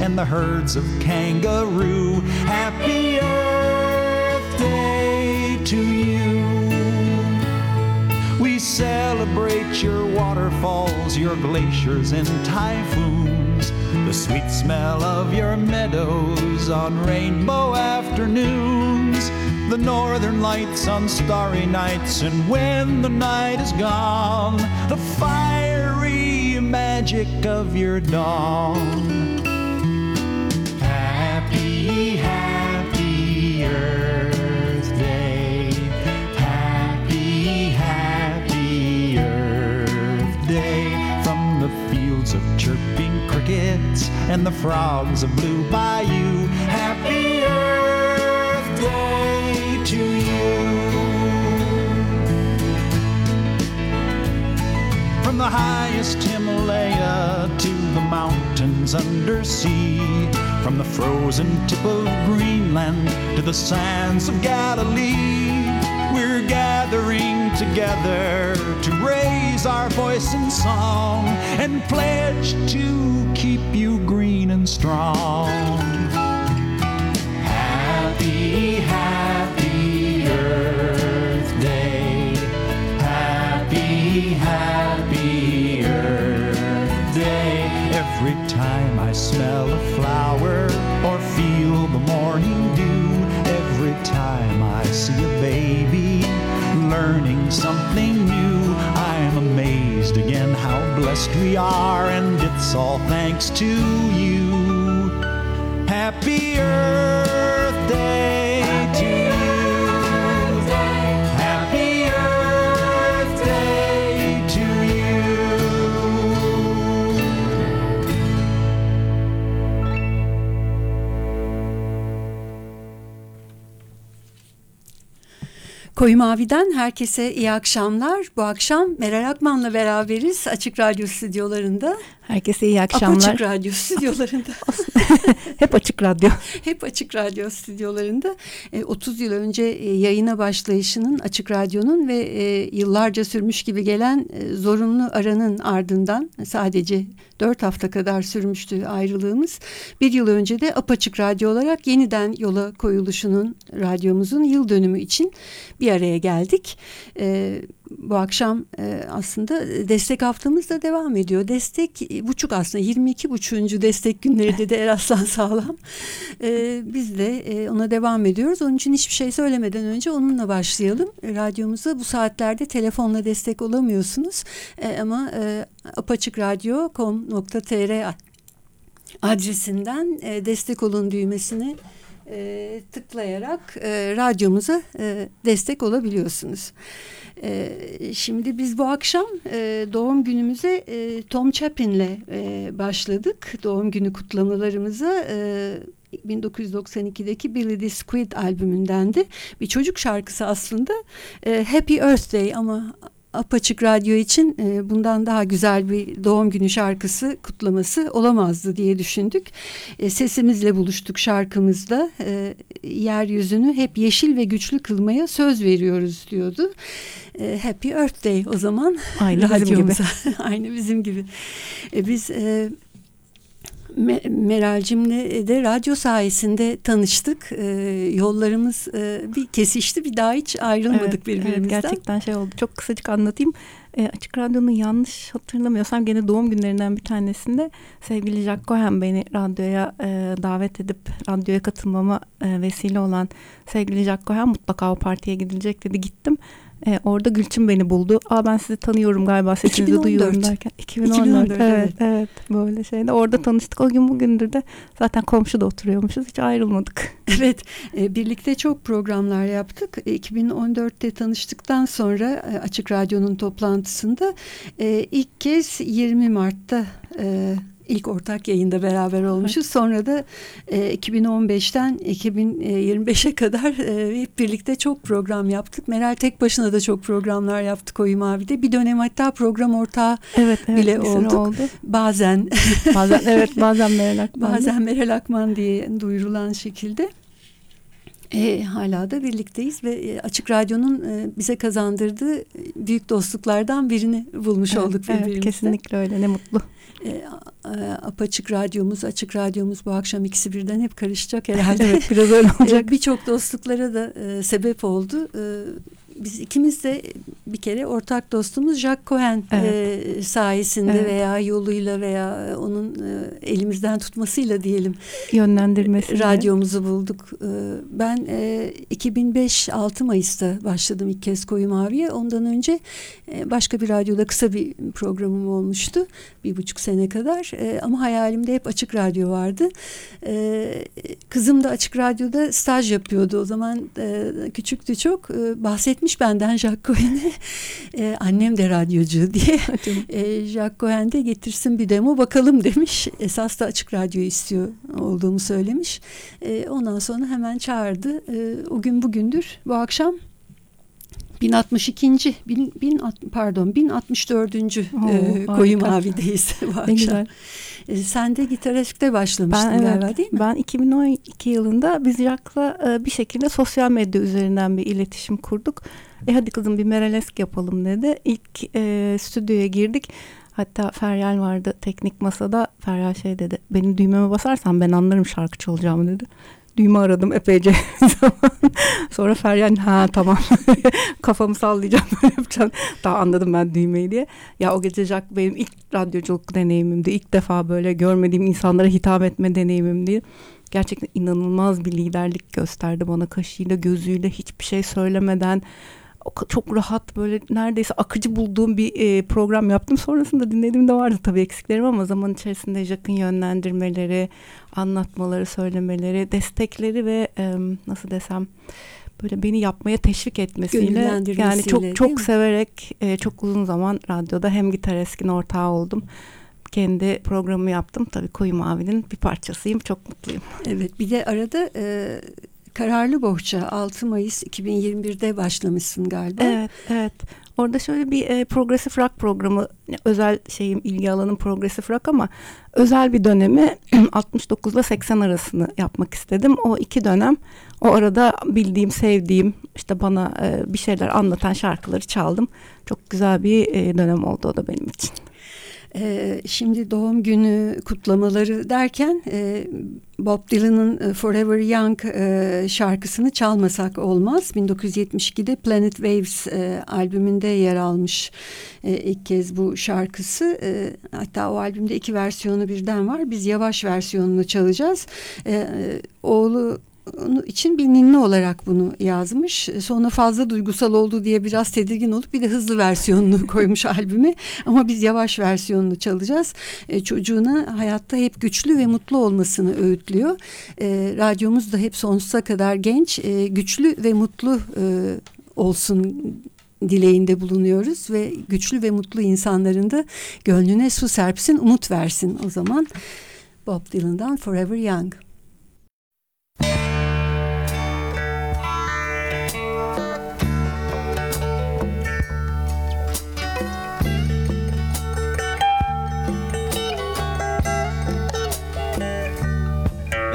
and the herds of kangaroo. Happy Earth Day to you. We celebrate your waterfalls, your glaciers, and typhoons. The sweet smell of your meadows on rainbow afternoons. The northern lights on starry nights, and when the night is gone, the fiery magic of your dawn. Crickets and the frogs of Blue Bayou. Happy Earth Day to you. From the highest Himalaya to the mountains under sea, from the frozen tip of Greenland to the sands of Galilee, we're gathering together to raise our voice in song and pledge to keep you green and strong. Happy, happy Earth Day. Happy, happy Earth Day. Every time I smell a flower or learning something new, I'm amazed again how blessed we are, and it's all thanks to you. Happy Earth Day Koyu Mavi'den herkese iyi akşamlar. Bu akşam Meral Akman'la beraberiz Açık Radyo stüdyolarında. Herkese iyi akşamlar. Açık Radyo stüdyolarında. Hep Açık Radyo. Hep Açık Radyo stüdyolarında. E, 30 yıl önce e, yayına başlayışının Açık Radyo'nun ve e, yıllarca sürmüş gibi gelen e, zorunlu aranın ardından sadece 4 hafta kadar sürmüştü ayrılığımız. Bir yıl önce de Apaçık Radyo olarak yeniden yola koyuluşunun radyomuzun yıl dönümü için bir araya geldik. E, bu akşam e, aslında destek haftamız da devam ediyor. Destek buçuk aslında 22 buçuğuncu destek günleri dedi Eraslan Sağlam. E, biz de e, ona devam ediyoruz. Onun için hiçbir şey söylemeden önce onunla başlayalım. Radyomuza bu saatlerde telefonla destek olamıyorsunuz. E, ama e, apaçıkradyo.com.tr adresinden e, destek olun düğmesini e, tıklayarak e, radyomuza e, destek olabiliyorsunuz. E, şimdi biz bu akşam e, doğum günümüze e, Tom Chapin'le e, başladık. Doğum günü kutlamalarımıza e, 1992'deki Billy the Squid albümündendi. Bir çocuk şarkısı aslında e, Happy Earth Day ama Apaçık Radyo için e, bundan daha güzel bir doğum günü şarkısı kutlaması olamazdı diye düşündük. E, sesimizle buluştuk şarkımızda. E, yeryüzünü hep yeşil ve güçlü kılmaya söz veriyoruz diyordu. E, Happy Earth Day o zaman. Aynı bizim gibi. Aynı bizim gibi. E, biz... E, Meral'cimle de radyo sayesinde tanıştık. E, yollarımız e, bir kesişti bir daha hiç ayrılmadık evet, birbirimizden. Evet, gerçekten şey oldu. Çok kısacık anlatayım. E, Açık Radyo'nun yanlış hatırlamıyorsam gene doğum günlerinden bir tanesinde sevgili Jack Cohen beni radyoya e, davet edip radyoya katılmama e, vesile olan sevgili Jack Cohen mutlaka o partiye gidilecek dedi. Gittim. E, orada Gülçin beni buldu. Aa ben sizi tanıyorum galiba sesinizi 2014. duyuyorum derken. 2014. 2014 evet, evet böyle şeyde. Orada tanıştık. O gün bugündür de zaten komşuda oturuyormuşuz. Hiç ayrılmadık. Evet e, birlikte çok programlar yaptık. E, 2014'te tanıştıktan sonra e, Açık Radyo'nun toplantısında e, ilk kez 20 Mart'ta e, ilk ortak yayında beraber olmuşuz. Sonra da e, 2015'ten 2025'e kadar e, hep birlikte çok program yaptık. Meral tek başına da çok programlar yaptık Koyu Mavi'de. Bir dönem hatta program ortağı evet, evet, bile olduk. Oldu. Bazen. bazen evet bazen Meral Akman. Bazen Meral Akman diye duyurulan şekilde. E, hala da birlikteyiz ve e, Açık Radyo'nun e, bize kazandırdığı büyük dostluklardan birini bulmuş evet, olduk birbirimizle. Evet, kesinlikle öyle ne mutlu. E, apaçık radyomuz, açık radyomuz bu akşam ikisi birden hep karışacak herhalde. evet biraz öyle olacak. Birçok dostluklara da e, sebep oldu. E, biz ikimiz de bir kere ortak dostumuz Jack Cohen evet. e, sayesinde evet. veya yoluyla veya onun e, elimizden tutmasıyla diyelim yönlendirmesi radyomuzu bulduk. E, ben e, 2005 6 Mayıs'ta başladım ilk kez Koyu Mavi'ye. Ondan önce e, başka bir radyoda kısa bir programım olmuştu. Bir buçuk sene kadar. E, ama hayalimde hep açık radyo vardı. E, kızım da açık radyoda staj yapıyordu. O zaman e, küçüktü çok. E, bahsetmiş bahsetmiş benden Jacques Cohen'e. E, annem de radyocu diye. e, Jacques Cohen de getirsin bir demo bakalım demiş. Esas da açık radyo istiyor olduğumu söylemiş. E, ondan sonra hemen çağırdı. E, o gün bugündür bu akşam 1062. Bin, bin, pardon 1064. Oo, e, Koyu Mavi'deyiz bu akşam. Güzel. E, sen de gitariste başlamıştın ben, galiba evet, değil mi? Ben 2012 yılında biz Jack'la e, bir şekilde sosyal medya üzerinden bir iletişim kurduk. E hadi kızım bir meralesk yapalım dedi. İlk e, stüdyoya girdik. Hatta Feryal vardı teknik masada. Feryal şey dedi. Benim düğmeme basarsan ben anlarım şarkıcı olacağımı dedi düğme aradım epeyce zaman. Sonra Feryal ha tamam kafamı sallayacağım böyle yapacağım. Daha anladım ben düğmeyi diye. Ya o gece Jack benim ilk radyoculuk deneyimimdi. İlk defa böyle görmediğim insanlara hitap etme deneyimimdi. Gerçekten inanılmaz bir liderlik gösterdi bana kaşıyla gözüyle hiçbir şey söylemeden çok rahat böyle neredeyse akıcı bulduğum bir e, program yaptım. Sonrasında dinlediğimde vardı tabii eksiklerim ama zaman içerisinde Jack'ın yönlendirmeleri, anlatmaları, söylemeleri, destekleri ve e, nasıl desem böyle beni yapmaya teşvik etmesiyle yani çok çok severek e, çok uzun zaman radyoda hem gitar eskin ortağı oldum kendi programı yaptım. Tabii Koyu Mavi'nin bir parçasıyım. Çok mutluyum. Evet bir de arada e, Kararlı Bohça 6 Mayıs 2021'de başlamışsın galiba. Evet, evet. Orada şöyle bir e, progresif rock programı, özel şeyim ilgi alanım progresif rock ama özel bir dönemi 69 ile 80 arasını yapmak istedim. O iki dönem o arada bildiğim, sevdiğim işte bana e, bir şeyler anlatan şarkıları çaldım. Çok güzel bir e, dönem oldu o da benim için. Ee, şimdi doğum günü kutlamaları derken e, Bob Dylan'ın e, Forever Young e, şarkısını çalmasak olmaz. 1972'de Planet Waves albümünde yer almış ilk kez bu şarkısı. Hatta o albümde iki versiyonu birden var. Biz yavaş versiyonunu çalacağız. E oğlu için bir ninni olarak bunu yazmış. Sonra fazla duygusal oldu diye biraz tedirgin olup bir de hızlı versiyonunu koymuş albüme. Ama biz yavaş versiyonunu çalacağız. E, çocuğuna hayatta hep güçlü ve mutlu olmasını öğütlüyor. E, radyomuz da hep sonsuza kadar genç, e, güçlü ve mutlu e, olsun dileğinde bulunuyoruz ve güçlü ve mutlu insanların da gönlüne su serpsin, umut versin o zaman. Bob Dylan'dan Forever Young.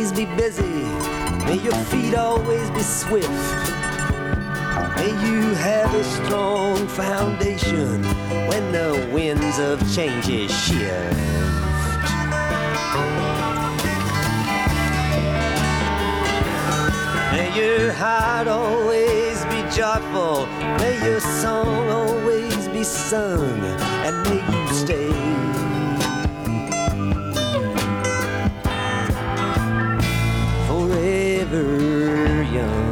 Always be busy. May your feet always be swift. May you have a strong foundation when the winds of change shift. May your heart always be joyful. May your song always be sung. And may you stay. Forever young.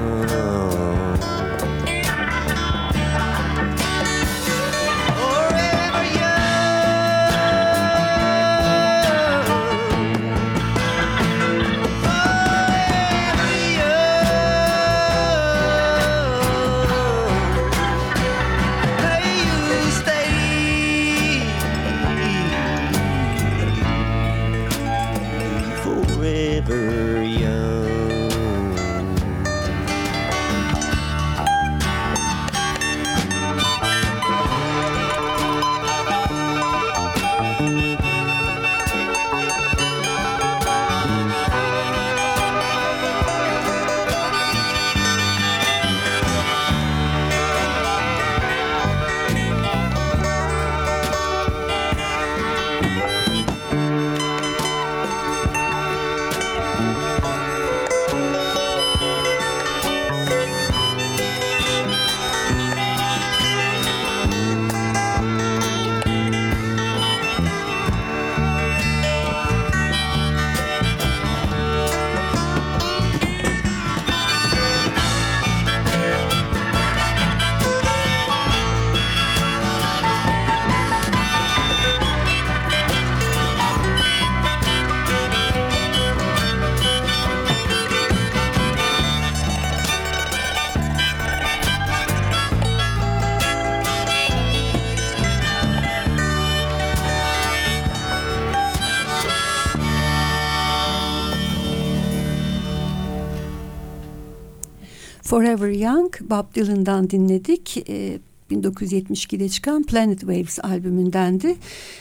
Forever Young Bob Dylan'dan dinledik. Ee, 1972'de çıkan Planet Waves albümündendi.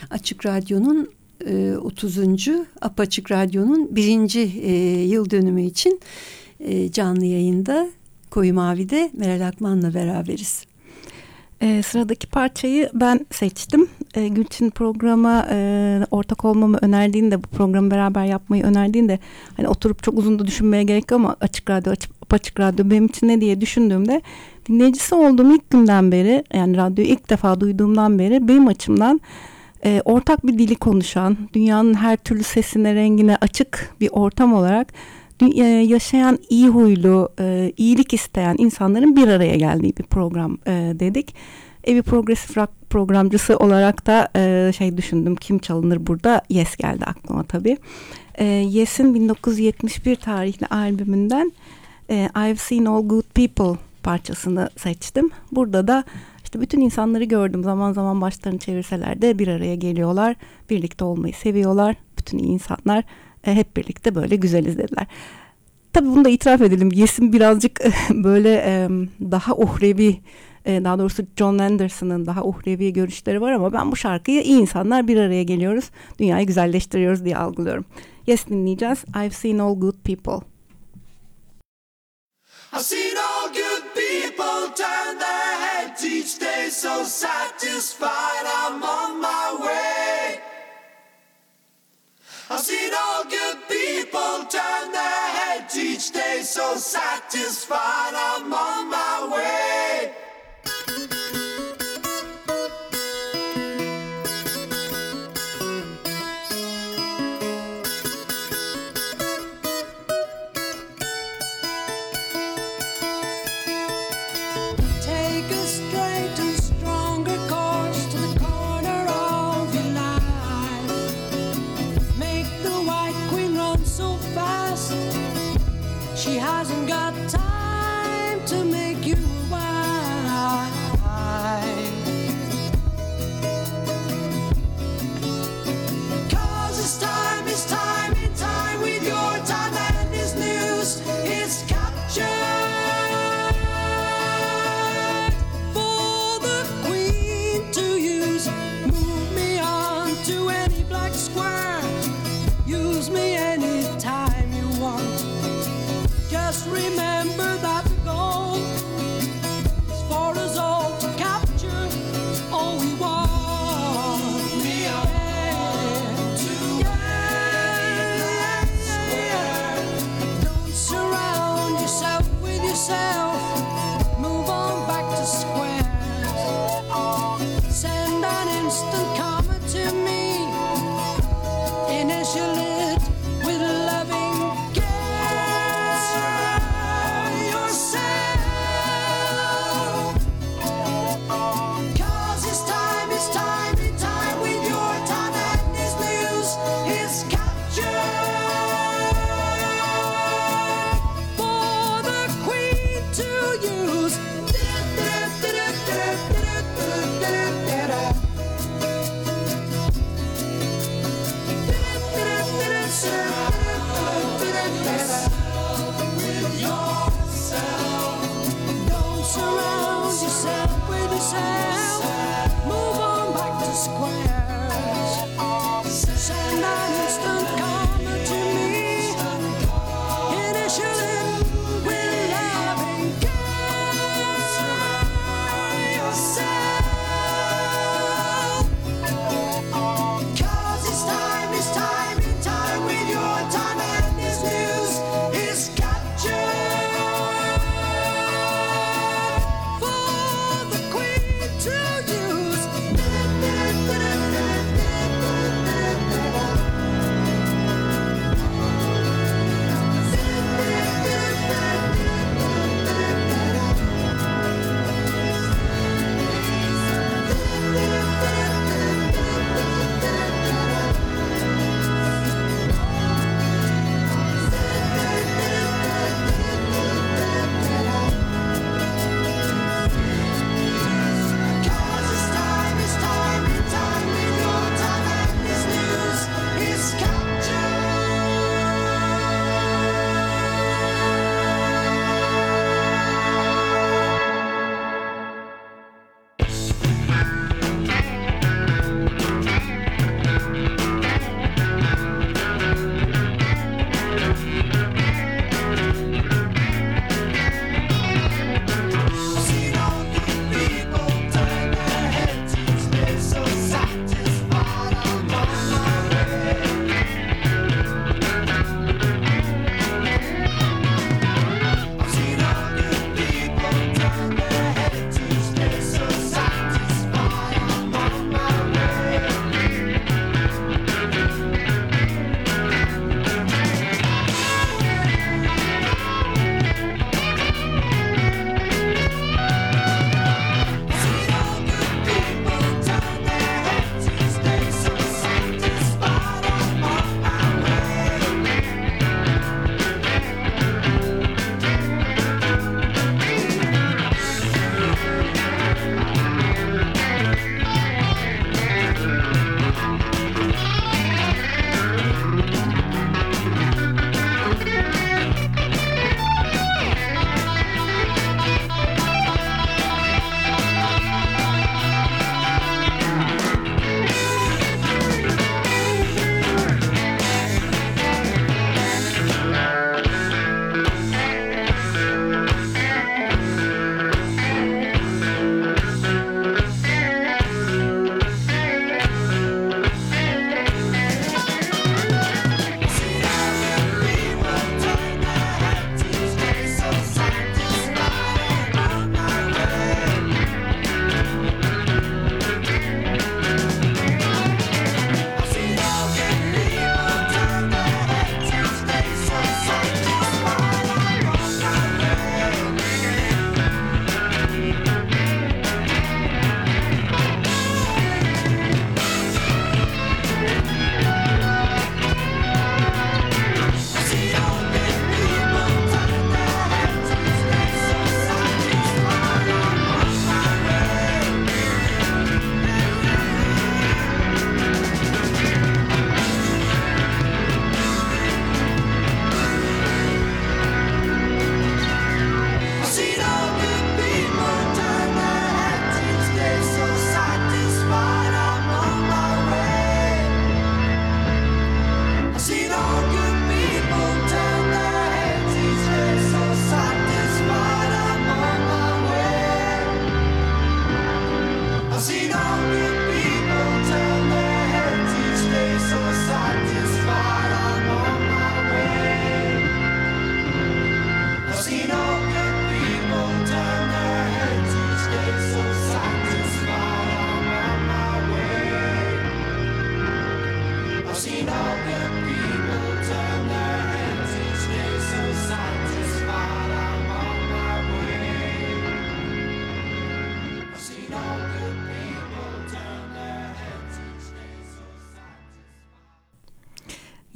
Açık Radyo'nun e, 30. Apaçık Radyo'nun birinci e, yıl dönümü için e, canlı yayında Koyu Mavi'de Meral Akman'la beraberiz. E, sıradaki parçayı ben seçtim. E, Gülçin programa e, ortak olmamı önerdiğinde, bu programı beraber yapmayı önerdiğinde hani oturup çok uzun da düşünmeye gerek yok ama açık radyo, açık, açık radyo benim için ne diye düşündüğümde dinleyicisi olduğum ilk günden beri yani radyoyu ilk defa duyduğumdan beri benim açımdan e, ortak bir dili konuşan, dünyanın her türlü sesine, rengine açık bir ortam olarak yaşayan iyi huylu, e, iyilik isteyen insanların bir araya geldiği bir program e, dedik. Evi progresif rock programcısı olarak da e, şey düşündüm kim çalınır burada Yes geldi aklıma tabii. E, Yes'in 1971 tarihli albümünden e, I've Seen All Good People parçasını seçtim. Burada da işte bütün insanları gördüm. Zaman zaman başlarını çevirseler de bir araya geliyorlar. Birlikte olmayı seviyorlar. Bütün iyi insanlar e, hep birlikte böyle güzel izlediler. Tabii bunu da itiraf edelim. Yes'in birazcık böyle e, daha uhrevi e, daha doğrusu John Anderson'ın daha uhrevi görüşleri var ama ben bu şarkıyı iyi insanlar bir araya geliyoruz. Dünyayı güzelleştiriyoruz diye algılıyorum. Yes dinleyeceğiz. I've seen all good people. I've seen all good people turn their heads each day, so satisfied I'm on my I've seen all good people turn their heads each day, so satisfied I'm on my way.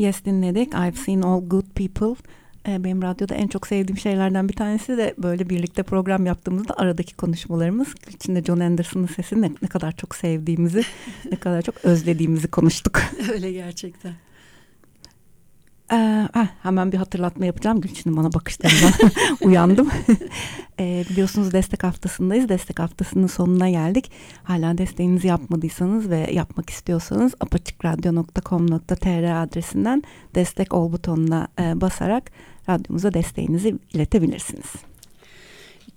Yes dinledik. I've seen all good people. Ee, benim radyoda en çok sevdiğim şeylerden bir tanesi de böyle birlikte program yaptığımızda aradaki konuşmalarımız. İçinde John Anderson'ın sesini ne, ne kadar çok sevdiğimizi, ne kadar çok özlediğimizi konuştuk. Öyle gerçekten. Ee, ah, hemen bir hatırlatma yapacağım. Gülçin'in bana bakışlarından uyandım. Ee, biliyorsunuz destek haftasındayız. Destek haftasının sonuna geldik. Hala desteğinizi yapmadıysanız ve yapmak istiyorsanız apaçıkradyo.com.tr adresinden destek ol butonuna e, basarak radyomuza desteğinizi iletebilirsiniz.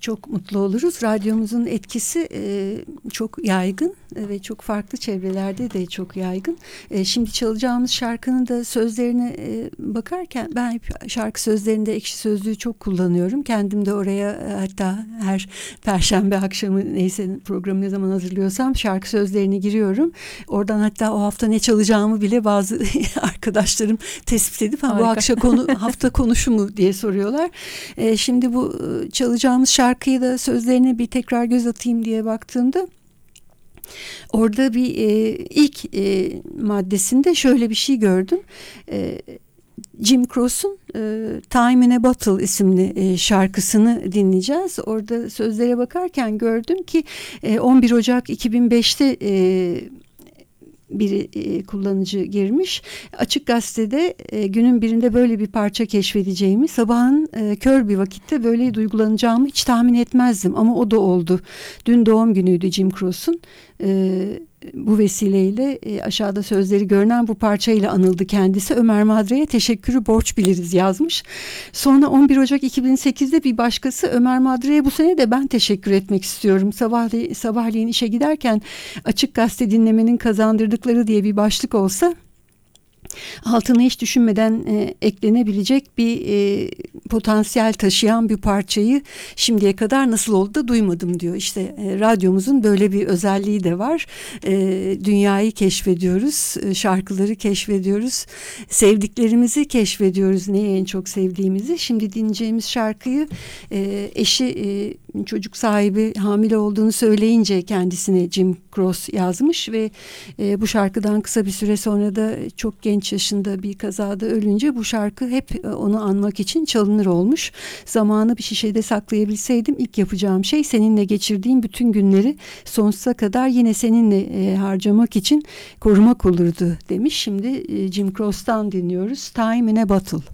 Çok mutlu oluruz. Radyomuzun etkisi e, çok yaygın e, ve çok farklı çevrelerde de çok yaygın. E, şimdi çalacağımız şarkının da sözlerine e, bakarken ben hep şarkı sözlerinde ekşi sözlüğü çok kullanıyorum. Kendim de oraya e, hatta her perşembe akşamı neyse programı ne zaman hazırlıyorsam şarkı sözlerini giriyorum. Oradan hatta o hafta ne çalacağımı bile bazı arkadaşlarım tespit edip ha, bu akşam konu hafta konuşu mu diye soruyorlar. E, şimdi bu e, çalacağımız şarkıyı da sözlerine bir tekrar göz atayım diye baktığımda orada bir e, ilk e, maddesinde şöyle bir şey gördüm. E, Jim Croce'un e, Time in a Bottle isimli e, şarkısını dinleyeceğiz. Orada sözlere bakarken gördüm ki e, 11 Ocak 2005'te e, bir e, kullanıcı girmiş. Açık Gazete'de e, günün birinde böyle bir parça keşfedeceğimi, sabahın e, kör bir vakitte böyle duygulanacağımı hiç tahmin etmezdim. Ama o da oldu. Dün doğum günüydü Jim Croce'un. E, bu vesileyle e, aşağıda sözleri görünen bu parçayla anıldı kendisi. Ömer Madre'ye teşekkürü borç biliriz yazmış. Sonra 11 Ocak 2008'de bir başkası Ömer Madre'ye bu sene de ben teşekkür etmek istiyorum. Sabahleyin, sabahleyin işe giderken açık gazete dinlemenin kazandırdıkları diye bir başlık olsa altına hiç düşünmeden e, eklenebilecek bir e, potansiyel taşıyan bir parçayı şimdiye kadar nasıl oldu da duymadım diyor. İşte e, radyomuzun böyle bir özelliği de var. E, dünyayı keşfediyoruz, e, şarkıları keşfediyoruz, sevdiklerimizi keşfediyoruz, neyi en çok sevdiğimizi. Şimdi dinleyeceğimiz şarkıyı e, eşi e, çocuk sahibi hamile olduğunu söyleyince kendisine Jim Cross yazmış ve e, bu şarkıdan kısa bir süre sonra da çok genç yaşında bir kazada ölünce bu şarkı hep e, onu anmak için çalınır olmuş. Zamanı bir şişede saklayabilseydim ilk yapacağım şey seninle geçirdiğim bütün günleri sonsuza kadar yine seninle e, harcamak için korumak olurdu demiş. Şimdi e, Jim Cross'tan dinliyoruz. Time in a Bottle.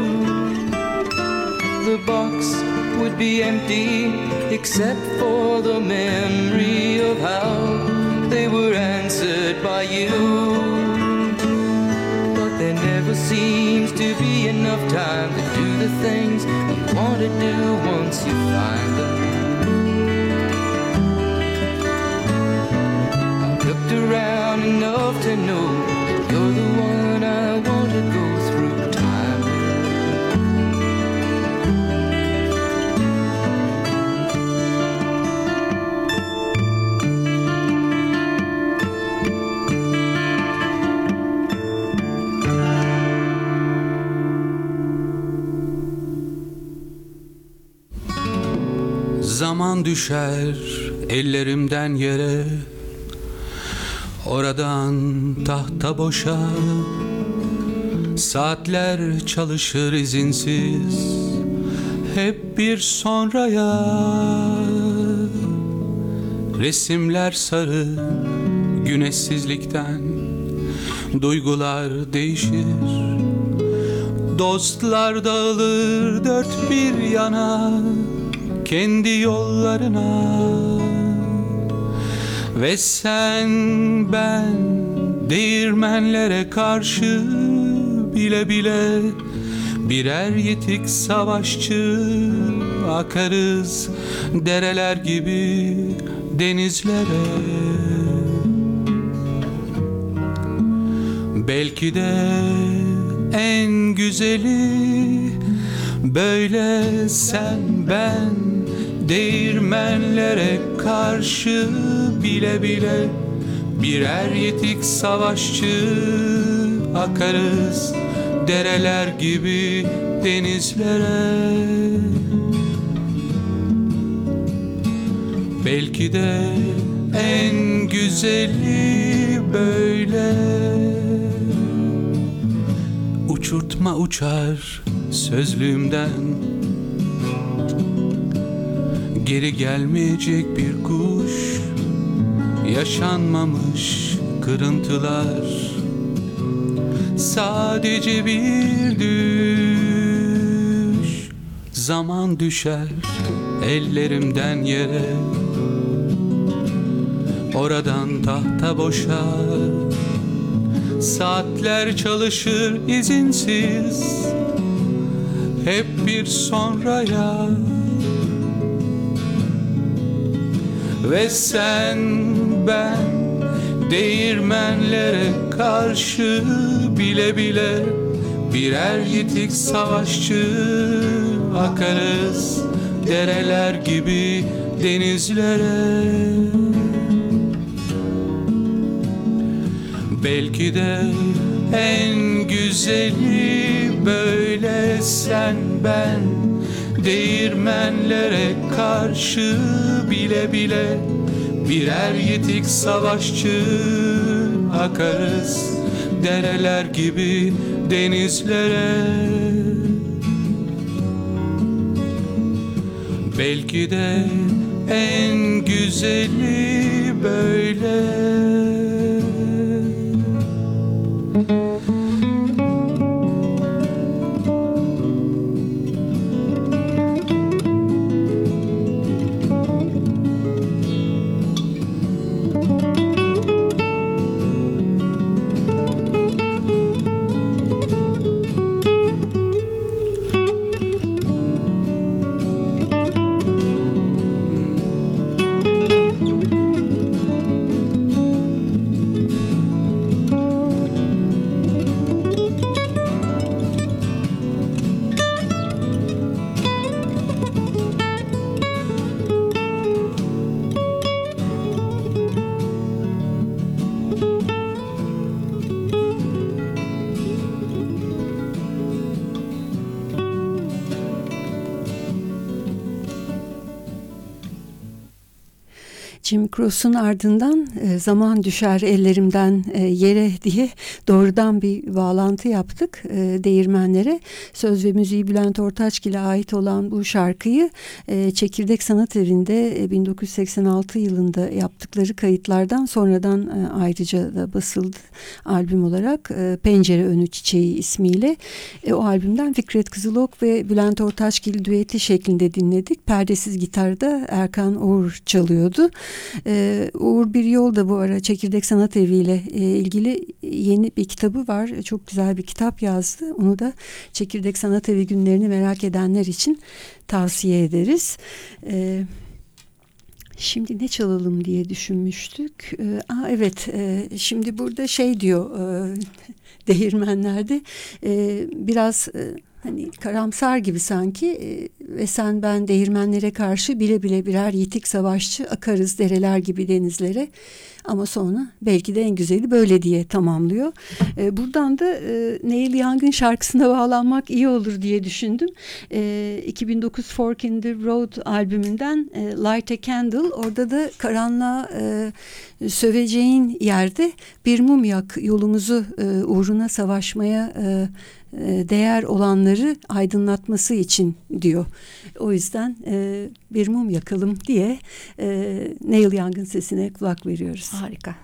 the box would be empty except for the memory of how they were answered by you. But there never seems to be enough time to do the things you want to do once you find them. I've looked around enough to know that you're the one I want Zaman düşer ellerimden yere. Oradan tahta boşa Saatler çalışır izinsiz. Hep bir sonraya Resimler sarı güneşsizlikten. Duygular değişir Dostlar dağılır dört bir yana Kendi yollarına. Ve sen ben değirmenlere karşı Bile bile birer yetik savaşçı Akarız dereler gibi denizlere. Belki de en güzeli böyle sen ben değirmenlere karşı bile bile birer yetik savaşçı akarız. Dereler gibi denizlere. Belki de en güzeli böyle. Uçurtma uçar sözlüğümden Geri gelmeyecek bir kuş. Yaşanmamış kırıntılar. Sadece bir düş. Zaman düşer ellerimden yere. Oradan tahta boşar. Saatler çalışır izinsiz. Hep bir sonraya Ve sen ben Değirmenlere karşı bile bile Birer yitik savaşçı Akarız. Dereler gibi denizlere. Belki de en güzeli böyle sen ben Değirmenlere karşı bile bile Birer yetik savaşçı Akarız. Dereler gibi denizlere. Belki de en güzeli böyle Jim Cross'un ardından e, zaman düşer ellerimden e, yere diye doğrudan bir bağlantı yaptık e, değirmenlere. Söz ve müziği Bülent Ortaçgil'e ait olan bu şarkıyı Çekirdek Sanat Evi'nde e, 1986 yılında yaptıkları kayıtlardan sonradan ayrıca da basıldı albüm olarak Pencere Önü Çiçeği ismiyle. O albümden Fikret Kızılok ve Bülent Ortaçgil düeti şeklinde dinledik. Perdesiz gitarda Erkan Uğur çalıyordu. Ee, Uğur Bir Yol da bu ara Çekirdek Sanat Evi ile e, ilgili yeni bir kitabı var. Çok güzel bir kitap yazdı. Onu da Çekirdek Sanat Evi günlerini merak edenler için tavsiye ederiz. Ee, Şimdi ne çalalım diye düşünmüştük. Ee, aa, evet, e, şimdi burada şey diyor e, değirmenlerde e, biraz e, hani karamsar gibi sanki e, ve sen ben değirmenlere karşı bile bile birer yitik savaşçı akarız dereler gibi denizlere ama sonra belki de en güzeli böyle diye tamamlıyor. E, buradan da e, Neil Young'ın şarkısına bağlanmak iyi olur diye düşündüm. E, 2009 Fork in the Road albümünden Light a Candle orada da karanlığa söveceğin yerde bir mum yak yolumuzu uğruna savaşmaya e, değer olanları aydınlatması için diyor. O yüzden e, bir mum yakalım diye e, Neil Young'ın sesine kulak veriyoruz. Harika.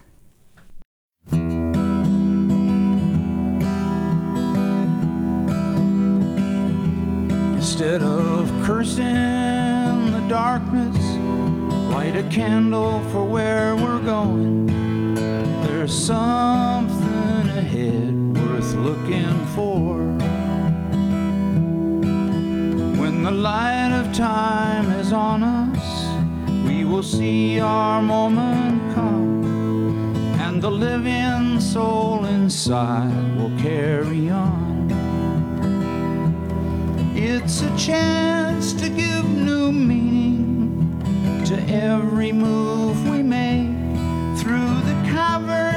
Instead of cursing the darkness, light a candle for where we're going. There's something ahead worth looking for. When the light of time is on us, we will see our moment come, and the living soul inside will carry on. It's a chance to give new meaning to every move we make through the caverns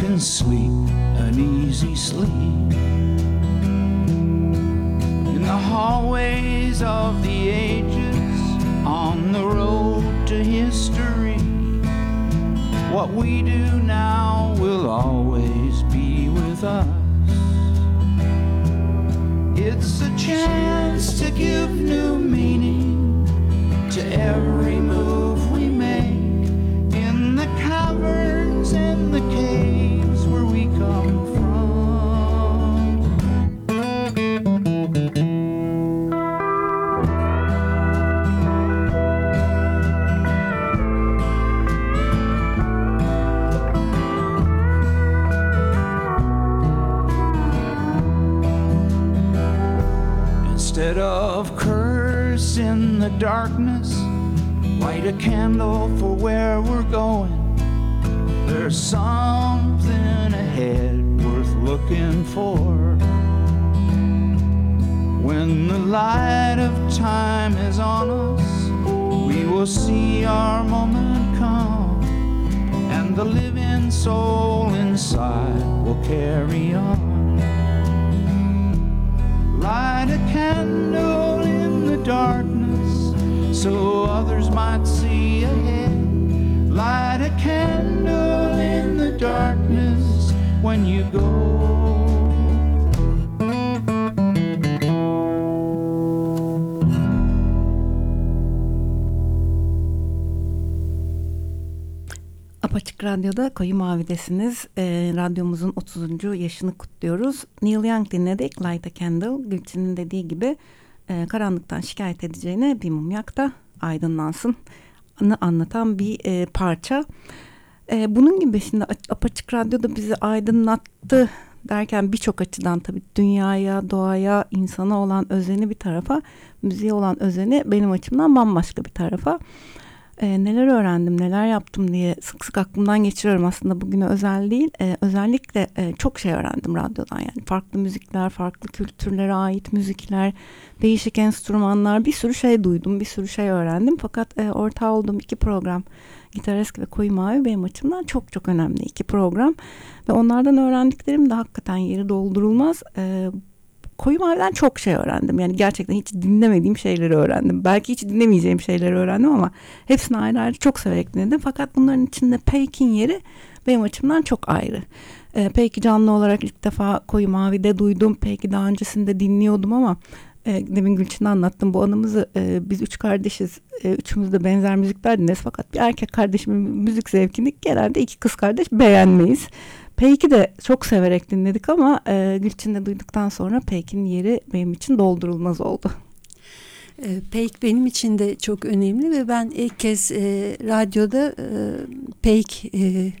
can sleep an easy sleep. In the hallways of the ages, on the road to history, what we do now will always be with us. It's a chance to give new meaning to every move candle for where we're going. There's something ahead worth looking for. When the light of time is on us, we will see our moment come, and the living soul inside will carry on. Light a candle in the darkness so others might. Light a candle in the darkness when you go. Apaçık Radyo'da Koyu Mavi'desiniz. Ee, radyomuzun 30. yaşını kutluyoruz. Neil Young dinledik. Light a Candle. Gülçin'in dediği gibi e, karanlıktan şikayet edeceğine bir mum yak da aydınlansın. Anlatan bir e, parça. E, bunun gibi şimdi Apaçık Radyo'da bizi aydınlattı derken birçok açıdan tabii dünyaya, doğaya, insana olan özeni bir tarafa, müziğe olan özeni benim açımdan bambaşka bir tarafa. Ee, neler öğrendim, neler yaptım diye sık sık aklımdan geçiriyorum aslında bugüne özel değil. Ee, özellikle e, çok şey öğrendim radyodan yani farklı müzikler, farklı kültürlere ait müzikler, değişik enstrümanlar bir sürü şey duydum, bir sürü şey öğrendim. Fakat e, ortağı olduğum iki program Gitaresk ve Koyu Mavi benim açımdan çok çok önemli iki program. Ve onlardan öğrendiklerim de hakikaten yeri doldurulmaz. Ee, Koyu Mavi'den çok şey öğrendim. Yani gerçekten hiç dinlemediğim şeyleri öğrendim. Belki hiç dinlemeyeceğim şeyleri öğrendim ama hepsini ayrı ayrı çok severek dinledim. Fakat bunların içinde Peyk'in yeri benim açımdan çok ayrı. Ee, Peyk'i canlı olarak ilk defa Koyu Mavi'de duydum. Peyk'i daha öncesinde dinliyordum ama e, demin Gülçin'e anlattım bu anımızı. E, biz üç kardeşiz. E, üçümüz de benzer müzikler dinleriz. Fakat bir erkek kardeşimin müzik zevkini genelde iki kız kardeş beğenmeyiz. Peyk'i de çok severek dinledik ama e, Gülçin'de duyduktan sonra Peyk'in yeri benim için doldurulmaz oldu. E, Peik benim için de çok önemli ve ben ilk kez e, radyoda e, Peik e, e,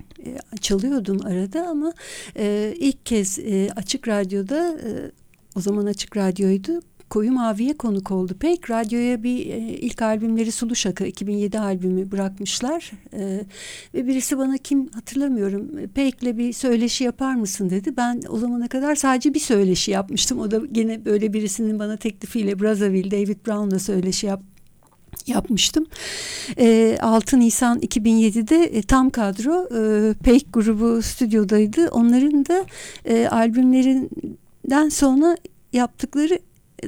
çalıyordum arada ama e, ilk kez e, açık radyoda e, o zaman açık radyoydu. Koyu Mavi'ye konuk oldu. Peik radyoya bir e, ilk albümleri Sulu Şaka 2007 albümü bırakmışlar. E, ve birisi bana kim hatırlamıyorum Peik'le bir söyleşi yapar mısın dedi. Ben o zamana kadar sadece bir söyleşi yapmıştım. O da gene böyle birisinin bana teklifiyle Brazzaville David Brown'la söyleşi yap, yapmıştım. E, 6 Nisan 2007'de e, tam kadro e, Peik grubu stüdyodaydı. Onların da e, albümlerinden sonra yaptıkları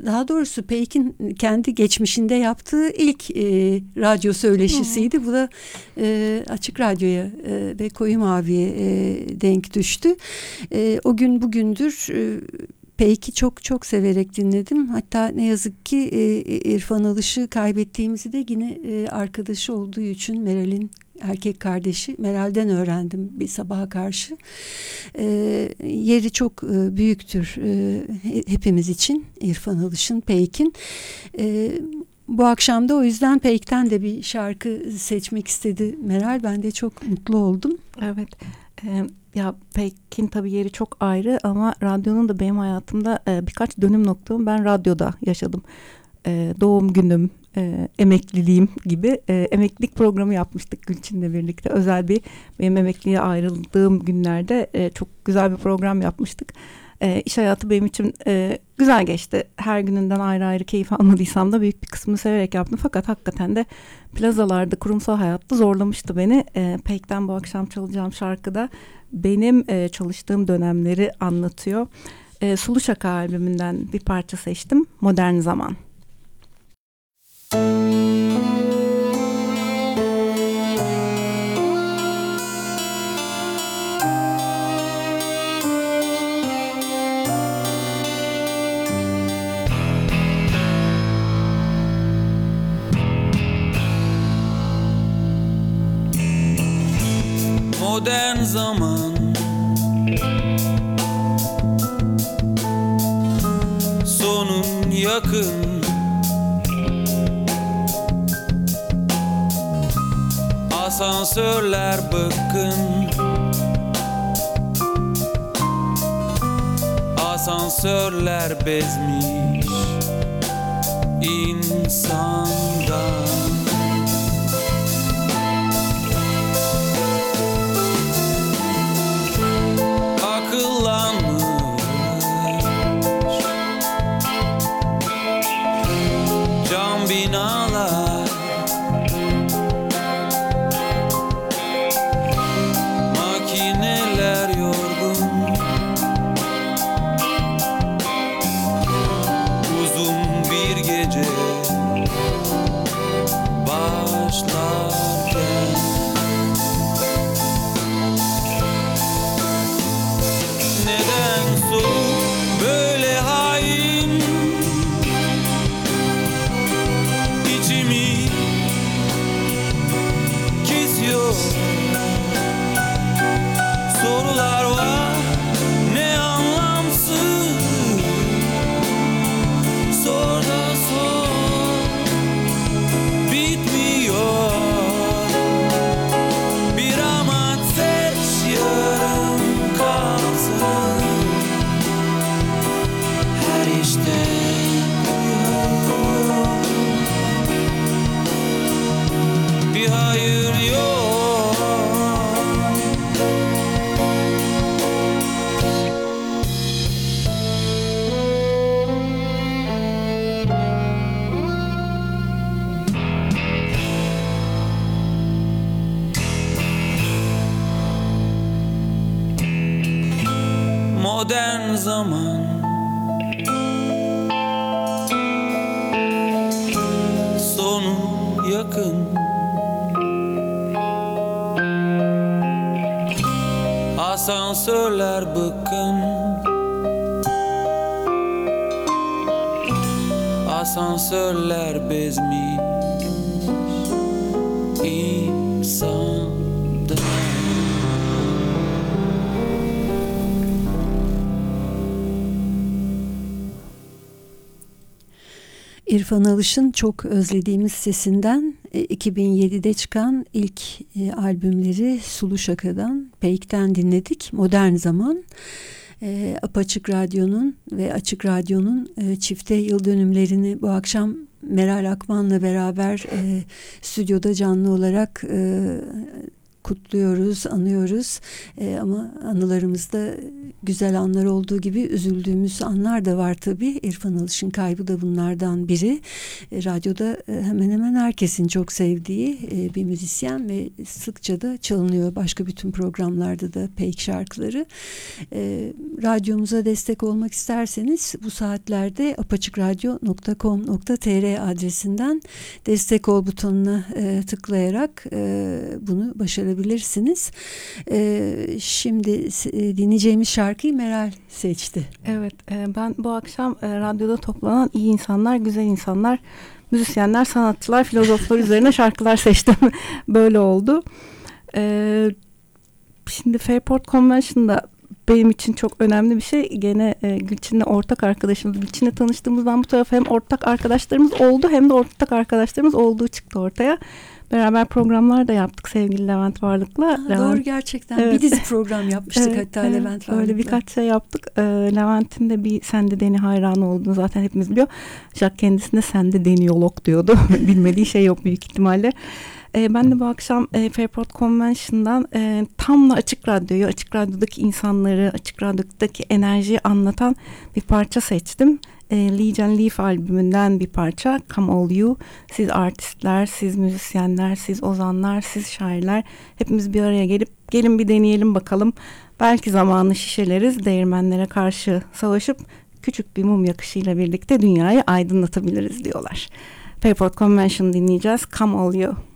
daha doğrusu Peik'in kendi geçmişinde yaptığı ilk e, radyo söyleşisiydi. Bu da e, Açık Radyo'ya e, ve Koyu Mavi'ye e, denk düştü. E, o gün bugündür e, Peik'i çok çok severek dinledim. Hatta ne yazık ki e, İrfan Alış'ı kaybettiğimizi de yine e, arkadaşı olduğu için Meral'in erkek kardeşi Meral'den öğrendim bir sabaha karşı. E, yeri çok e, büyüktür e, hepimiz için İrfan Alış'ın, Peyk'in. E, bu akşam da o yüzden Peyk'ten de bir şarkı seçmek istedi Meral. Ben de çok mutlu oldum. Evet. Ee, ya Peyk'in tabii yeri çok ayrı ama radyonun da benim hayatımda e, birkaç dönüm noktamı ben radyoda yaşadım. E, doğum günüm, e, emekliliğim gibi e, emeklilik programı yapmıştık Gülçin'le birlikte. Özel bir benim emekliye ayrıldığım günlerde e, çok güzel bir program yapmıştık. E, iş hayatı benim için e, güzel geçti. Her gününden ayrı ayrı keyif almadıysam da büyük bir kısmını severek yaptım. Fakat hakikaten de plazalarda, kurumsal hayatta zorlamıştı beni. E, Peyk'ten bu akşam çalacağım şarkıda benim e, çalıştığım dönemleri anlatıyor. E, Sulu Şaka albümünden bir parça seçtim. Modern Zaman. Zaman. Sonun yakın. Asansörler bıkkın. Asansörler bezmiş insandan asansörler bıkkın asansörler bezmiş İrfan Alış'ın çok özlediğimiz sesinden e, 2007'de çıkan ilk e, albümleri Sulu Şaka'dan, Peyk'ten dinledik. Modern Zaman. E, Apaçık Radyo'nun ve Açık Radyo'nun e, çifte yıl dönümlerini bu akşam Meral Akman'la beraber e, stüdyoda canlı olarak e, kutluyoruz, anıyoruz. E, ama anılarımızda güzel anlar olduğu gibi üzüldüğümüz anlar da var tabii. İrfan Alış'ın kaybı da bunlardan biri. E, radyoda e, hemen hemen herkesin çok sevdiği e, bir müzisyen ve sıkça da çalınıyor başka bütün programlarda da pek şarkıları. E, radyomuza destek olmak isterseniz bu saatlerde apaçıkradyo.com.tr adresinden destek ol butonuna e, tıklayarak e, bunu başarabilirsiniz. E, şimdi e, dinleyeceğimiz şarkıyı Meral seçti. Evet, e, ben bu akşam e, radyoda toplanan iyi insanlar, güzel insanlar, müzisyenler, sanatçılar, filozoflar üzerine şarkılar seçtim. Böyle oldu. E, şimdi Fairport Convention'da benim için çok önemli bir şey. Gene e, Gülçin'le ortak arkadaşımız. Gülçin'le tanıştığımızdan bu tarafa hem ortak arkadaşlarımız oldu hem de ortak arkadaşlarımız olduğu çıktı ortaya. Beraber programlar da yaptık sevgili Levent Varlık'la. Ha, Levent, doğru gerçekten. Evet. Bir dizi program yapmıştık Evet, hatta evet. Levent Varlık'la. Öyle birkaç şey yaptık. Ee, Levent'in de bir Sende Deni hayranı olduğunu zaten hepimiz biliyor. Jack kendisine Sende Deniyolog diyordu. Bilmediği şey yok büyük ihtimalle. Ee, ben de bu akşam e, Fairport Convention'dan e, tamla Açık Radyo'yu, Açık Radyo'daki insanları, Açık Radyo'daki enerjiyi anlatan bir parça seçtim. E, Legion Leaf albümünden bir parça Come All You. Siz artistler, siz müzisyenler, siz ozanlar, siz şairler hepimiz bir araya gelip gelin bir deneyelim bakalım. Belki zamanı şişeleriz, değirmenlere karşı savaşıp küçük bir mum yakışıyla birlikte dünyayı aydınlatabiliriz diyorlar. Fairport Convention dinleyeceğiz. Come All You.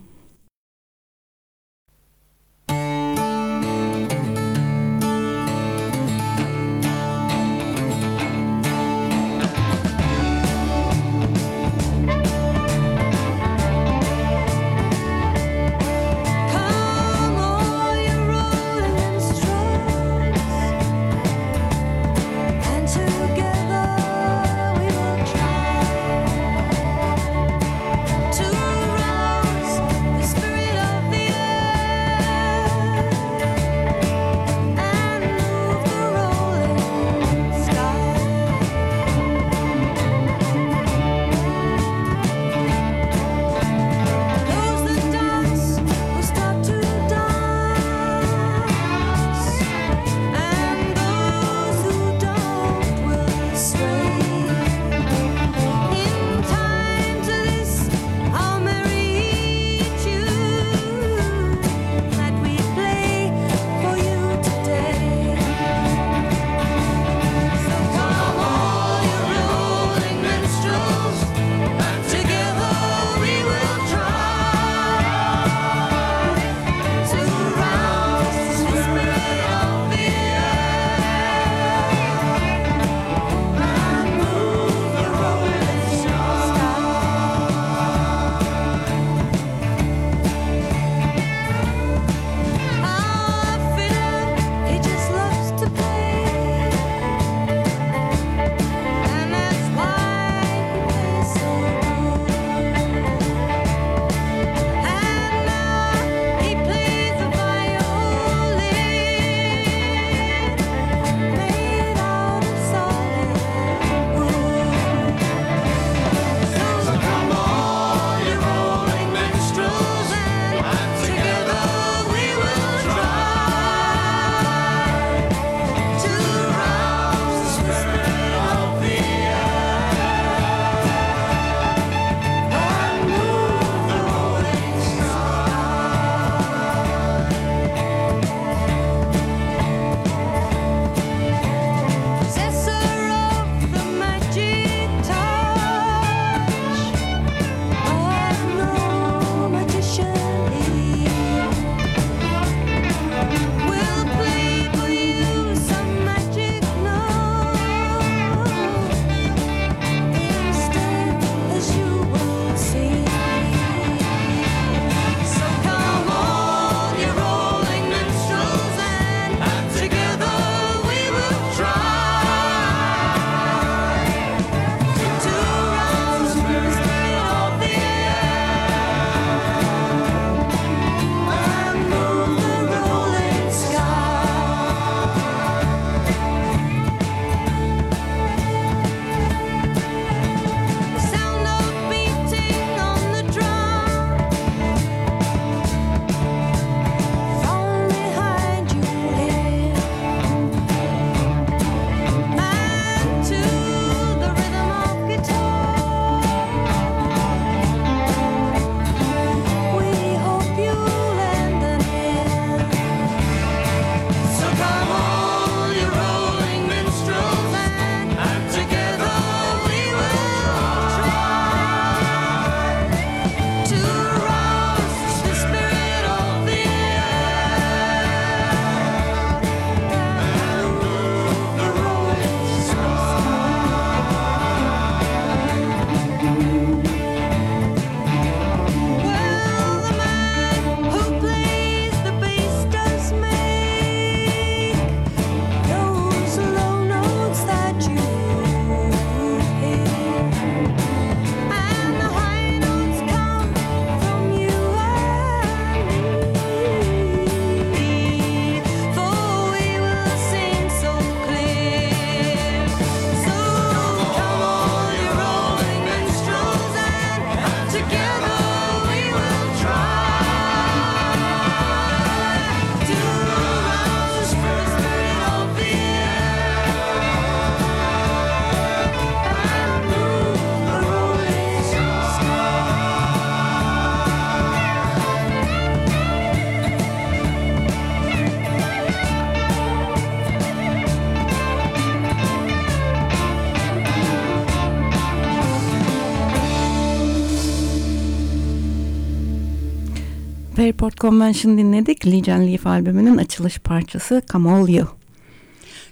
Fairport Convention dinledik. Legion Leaf albümünün açılış parçası Come All You.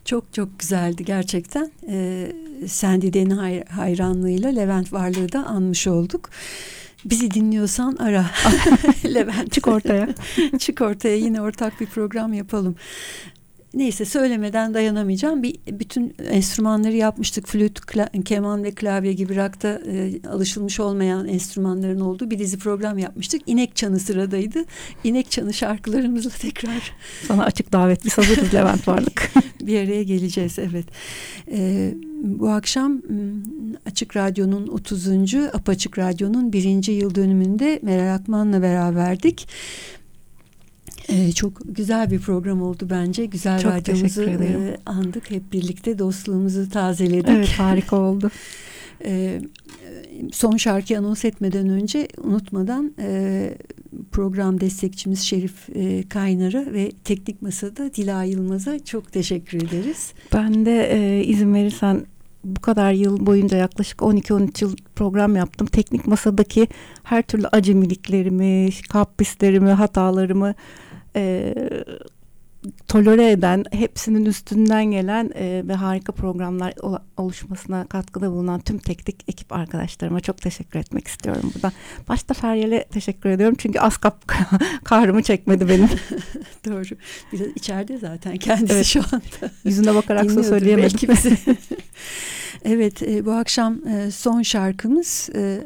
Çok çok güzeldi gerçekten. Ee, Sandy Den'in hay- hayranlığıyla Levent Varlığı da anmış olduk. Bizi dinliyorsan ara Levent. Çık ortaya. Çık ortaya yine ortak bir program yapalım. Neyse söylemeden dayanamayacağım. Bir bütün enstrümanları yapmıştık. Flüt, keman ve klavye gibi rakta e, alışılmış olmayan enstrümanların olduğu bir dizi program yapmıştık. İnek Çanı sıradaydı. İnek Çanı şarkılarımızla tekrar Sana açık davet. Biz hazırız Levent Varlık. bir araya geleceğiz evet. Ee, bu akşam Açık Radyo'nun 30. Apaçık Radyo'nun birinci yıl dönümünde Meral Akman'la beraberdik. Ee, çok güzel bir program oldu bence. Güzel Çok radyomuzu e, andık. Hep birlikte dostluğumuzu tazeledik. evet harika oldu. Ee, son şarkıyı anons etmeden önce unutmadan e, program destekçimiz Şerif e, Kaynar'a ve teknik masada Dila Yılmaz'a çok teşekkür ederiz. Ben de e, izin verirsen bu kadar yıl boyunca yaklaşık 12-13 yıl program yaptım. Teknik masadaki her türlü acemiliklerimi, kaprislerimi, hatalarımı e, tolere eden, hepsinin üstünden gelen e, ve harika programlar oluşmasına katkıda bulunan tüm teknik ekip arkadaşlarıma çok teşekkür etmek istiyorum buradan. Başta Feryal'e teşekkür ediyorum çünkü az kap kahrımı çekmedi benim. Doğru. Biraz içeride zaten kendisi Evet. şu anda. Yüzüne bakarak Dinliyordur söyleyemedim. evet e, bu akşam e, son şarkımız e,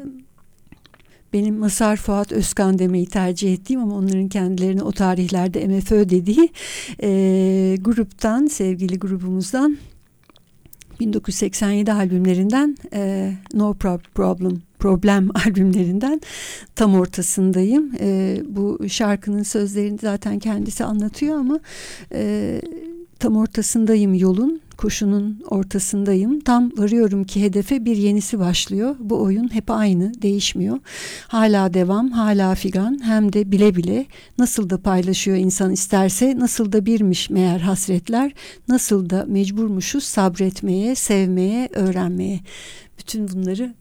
benim Masar Fuat Özkan demeyi tercih ettiğim ama onların kendilerini o tarihlerde MFÖ dediği e, gruptan sevgili grubumuzdan 1987 albümlerinden e, No Pro- Problem Problem albümlerinden tam ortasındayım. E, bu şarkının sözlerini zaten kendisi anlatıyor ama e, tam ortasındayım yolun, koşunun ortasındayım. Tam varıyorum ki hedefe bir yenisi başlıyor. Bu oyun hep aynı, değişmiyor. Hala devam, hala figan hem de bile bile nasıl da paylaşıyor insan isterse, nasıl da birmiş meğer hasretler, nasıl da mecburmuşuz sabretmeye, sevmeye, öğrenmeye. Bütün bunları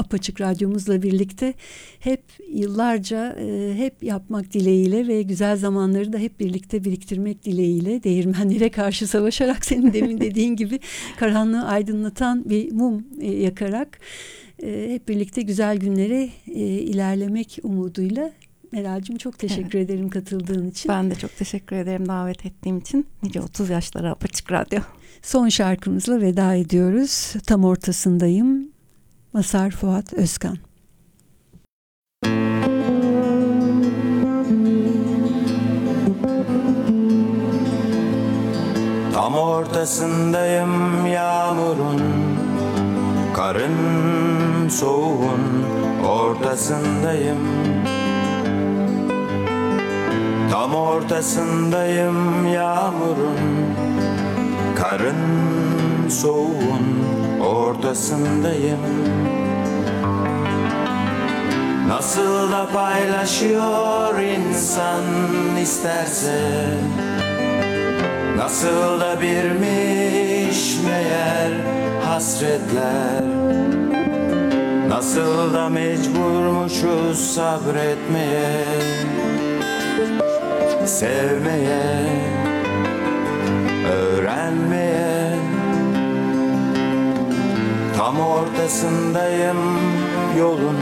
apaçık radyomuzla birlikte hep yıllarca e, hep yapmak dileğiyle ve güzel zamanları da hep birlikte biriktirmek dileğiyle değirmenlere karşı savaşarak senin demin dediğin gibi karanlığı aydınlatan bir mum e, yakarak e, hep birlikte güzel günlere e, ilerlemek umuduyla Meral'cim çok teşekkür ederim katıldığın için. Ben de çok teşekkür ederim davet ettiğim için. Nice 30 yaşlara Apaçık Radyo. Son şarkımızla veda ediyoruz. Tam ortasındayım. Masar Fuat Özkan. Tam ortasındayım yağmurun Karın soğuğun ortasındayım Tam ortasındayım yağmurun Karın soğuğun ortasındayım Nasıl da paylaşıyor insan isterse Nasıl da birmiş meğer hasretler. Nasıl da mecburmuşuz sabretmeye Sevmeye Öğrenmeye Tam ortasındayım yolun.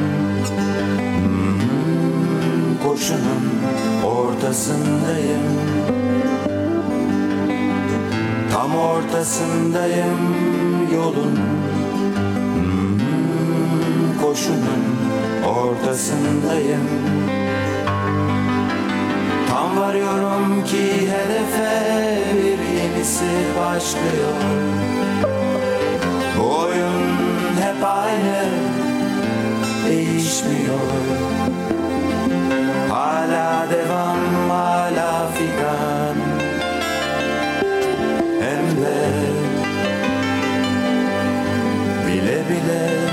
Hmm, Koşunun ortasındayım. Tam ortasındayım yolun. Hmm, Koşunun ortasındayım. Tam varıyorum ki hedefe bir yenisi başlıyor aynı değişmiyor. Hala devam hala figan. Hem de bile bile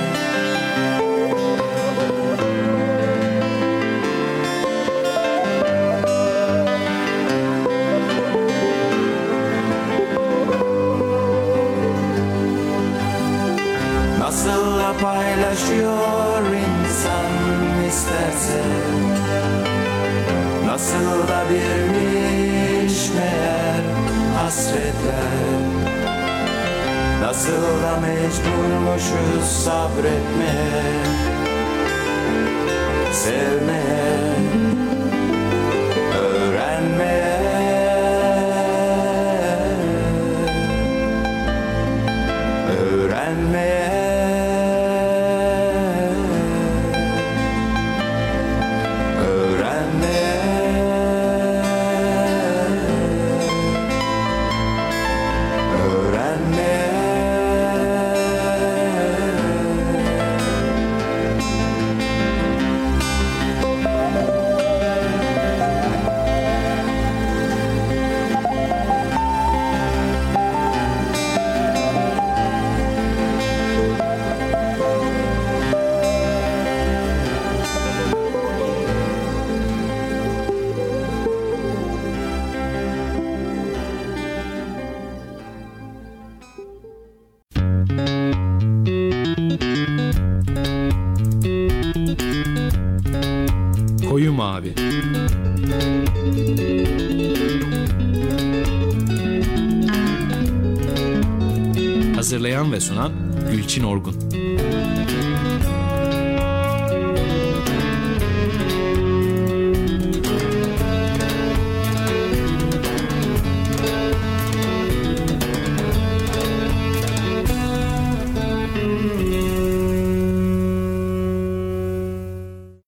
paylaşıyor insan isterse. Nasıl da birmiş meğer hasretler. Nasıl da mecburmuşuz sabretmeye Sevmeye Hazırlayan ve sunan Gülçin Orgun